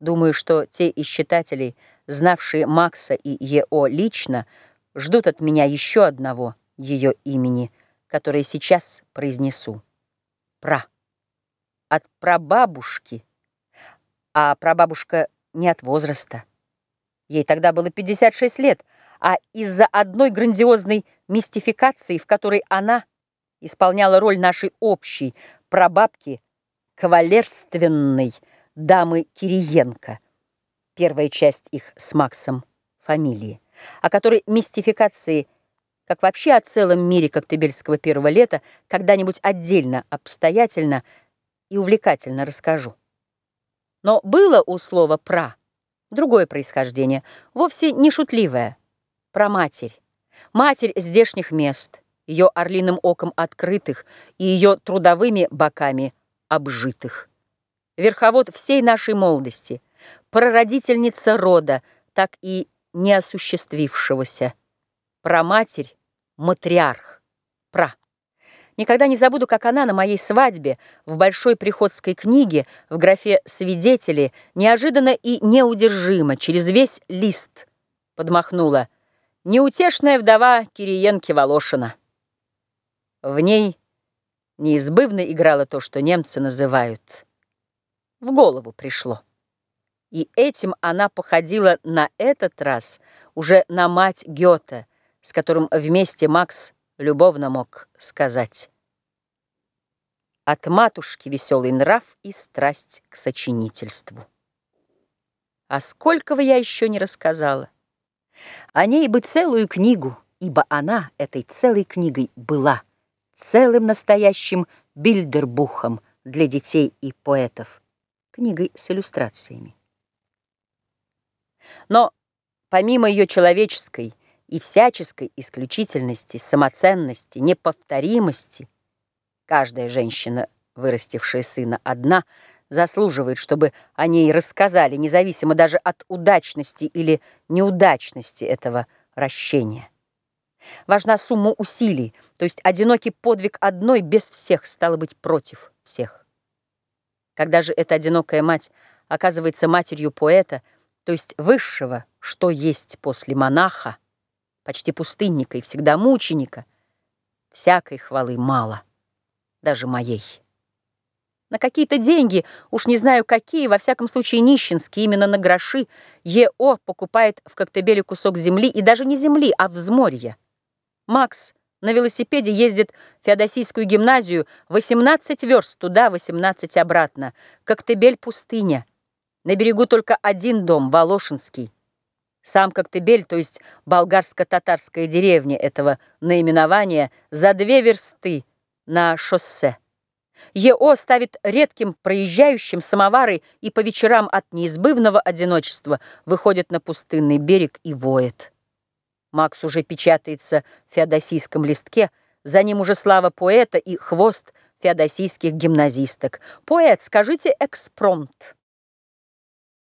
Думаю, что те из читателей, знавшие Макса и Е.О. лично, ждут от меня еще одного ее имени, которое сейчас произнесу. Пра. От прабабушки. А прабабушка не от возраста. Ей тогда было 56 лет, а из-за одной грандиозной мистификации, в которой она исполняла роль нашей общей прабабки, кавалерственной дамы Кириенко, первая часть их с Максом фамилии, о которой мистификации, как вообще о целом мире коктебельского первого лета, когда-нибудь отдельно, обстоятельно и увлекательно расскажу. Но было у слова «пра» другое происхождение, вовсе не шутливое, про матерь. Матерь здешних мест, ее орлиным оком открытых и ее трудовыми боками обжитых. Верховод всей нашей молодости, прародительница рода, так и не осуществившегося. Праматерь, матриарх, пра. Никогда не забуду, как она на моей свадьбе в Большой приходской книге в графе «Свидетели» неожиданно и неудержимо через весь лист подмахнула «Неутешная вдова Кириенки-Волошина». В ней неизбывно играло то, что немцы называют «в голову пришло». И этим она походила на этот раз уже на мать Гёте, с которым вместе Макс любовно мог сказать. От матушки веселый нрав и страсть к сочинительству. А сколького я еще не рассказала. О ней бы целую книгу, ибо она этой целой книгой была целым настоящим бильдербухом для детей и поэтов, книгой с иллюстрациями. Но помимо ее человеческой, и всяческой исключительности, самоценности, неповторимости. Каждая женщина, вырастившая сына одна, заслуживает, чтобы о ней рассказали, независимо даже от удачности или неудачности этого ращения. Важна сумма усилий, то есть одинокий подвиг одной без всех, стало быть, против всех. Когда же эта одинокая мать оказывается матерью поэта, то есть высшего, что есть после монаха, почти пустынника и всегда мученика, всякой хвалы мало, даже моей. На какие-то деньги, уж не знаю какие, во всяком случае нищенские, именно на гроши, Е.О. покупает в Коктебеле кусок земли, и даже не земли, а взморья. Макс на велосипеде ездит в Феодосийскую гимназию 18 верст туда, 18 обратно. Коктебель — пустыня. На берегу только один дом, Волошинский. Сам Коктебель, то есть болгарско-татарская деревня этого наименования, за две версты на шоссе. ЕО ставит редким проезжающим самовары и по вечерам от неизбывного одиночества выходит на пустынный берег и воет. Макс уже печатается в феодосийском листке, за ним уже слава поэта и хвост феодосийских гимназисток. Поэт, скажите экспромт.